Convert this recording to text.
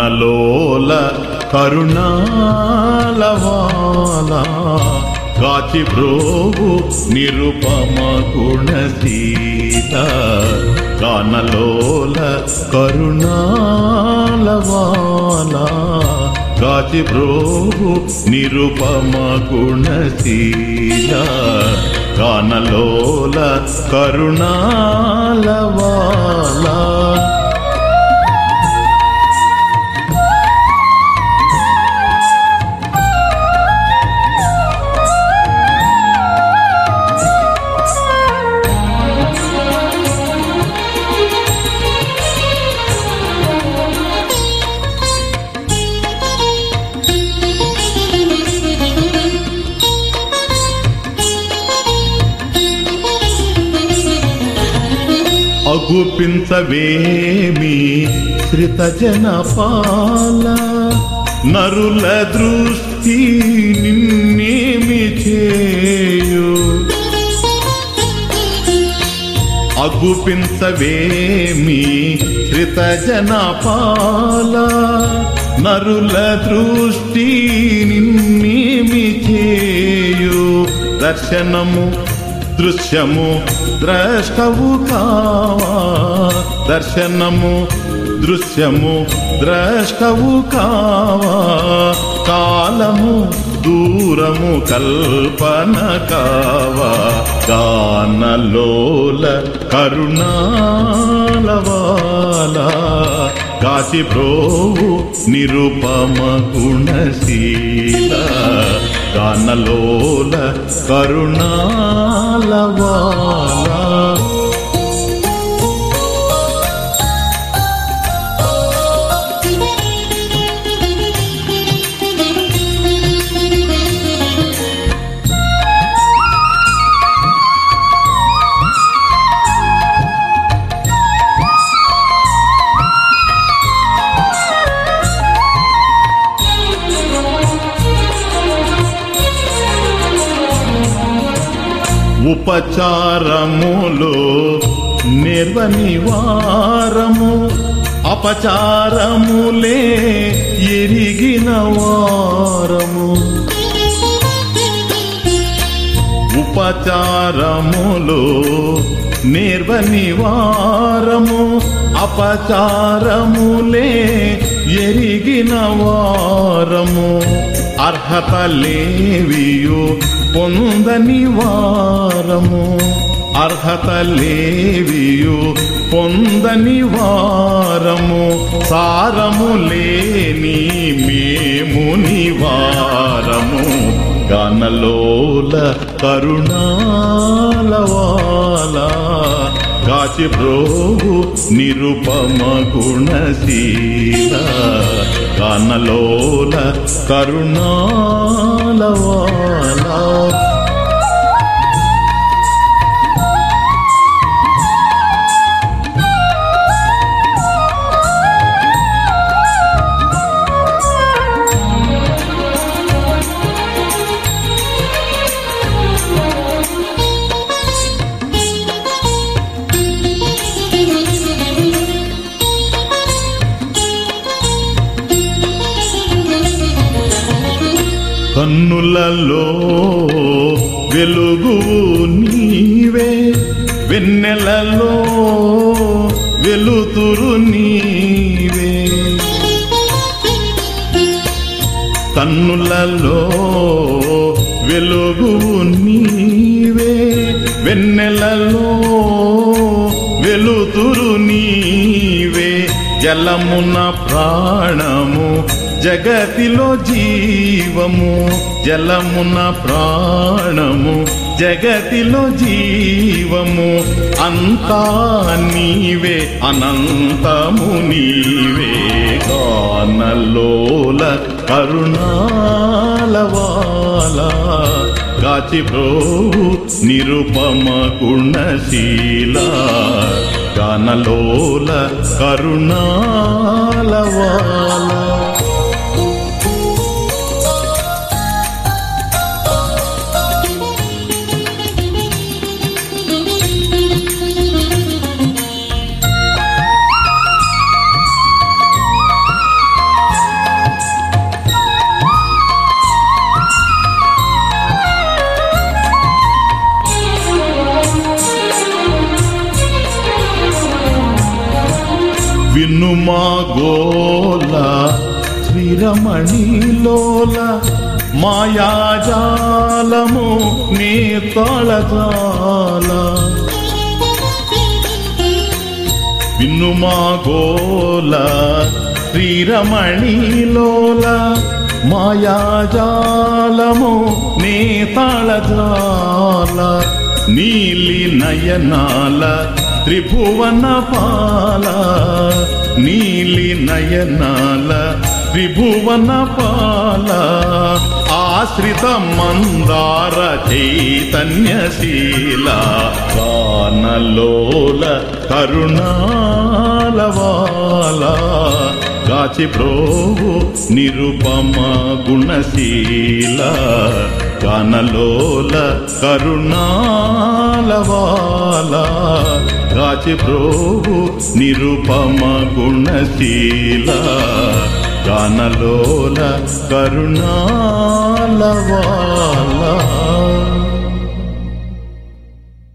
గానలోల కరుణాలవాల కాచి బ్రోవు నిరుపమ గుణశీల కనలోల కరుణాలవాల కాచి బ్రోవు నిరుపమ గుణశీల గానలోల కరుణాలవాల అగుపించవేమి? శ్రిత పాల నరుల దృష్టి నిన్నేమి చేయు? అగుపించవేమి? శ్రిత పాల నరుల దృష్టి నిన్నేమి చేయు? దర్శనము దృశ్యము ద్రష్టవు కావా? దర్శనము దృశ్యము ద్రష్టవు కావా? కాలము దూరము కల్పన కావా? గానలోల కరుణాలవాల కాచి బ్రోవు నిరుపమ గుణశీల గానలోల కరుణాలవాలా ఉపచారములో నిర్వనివారము అపచారములే ఎరిగిన వారము. ఉపచారములో నిర్వనివారము అపచారములే ఎరిగిన వారము. అర్హత లేవియో పొందని వారము. అర్హత లేవియు. పొందని వారము. సారము లేని మేము నివారము. గానలోల కరుణాలవాల కాచి బ్రోగు నిరుపమ గుణశీల గానలోల కరుణాలవాల కన్నులలో వెలుగు నీవే వెన్నెలలో వెలుతురు నీవే. కన్నులలో వెలుగు నీవే వెన్నెలలో వెలుతురు నీవే. జలమున ప్రాణము జగతిలో జీవము జలమున ప్రాణము జగతిలో జీవము అంతా నీవే అనంతము నీవే. కానలోల కరుణాలవాల కాచి నిరుపమకుణశీల నిరుపమ గుణశీల గానలోల కరుణాలవాల వినుమా గోల శ్రీరమణిలోల మాయాజాలము నీ తళజాల. వినుమా గోల శ్రీరమణిలోల మాయాజాలము నీ తళజాల. నీలి నయనాల త్రిభువన పాల నీలి నయనాల త్రిభువన పాల ఆశ్రిత మందార చైతన్యశీల కానలోల కరుణాలవాలా కాచి ప్రోభు నిరుపమ గుణశీల కనలోల కరుణాలవాల కాచి ప్రోభు నిరుపమ గుణశీల కనలోల కరుణాలవాల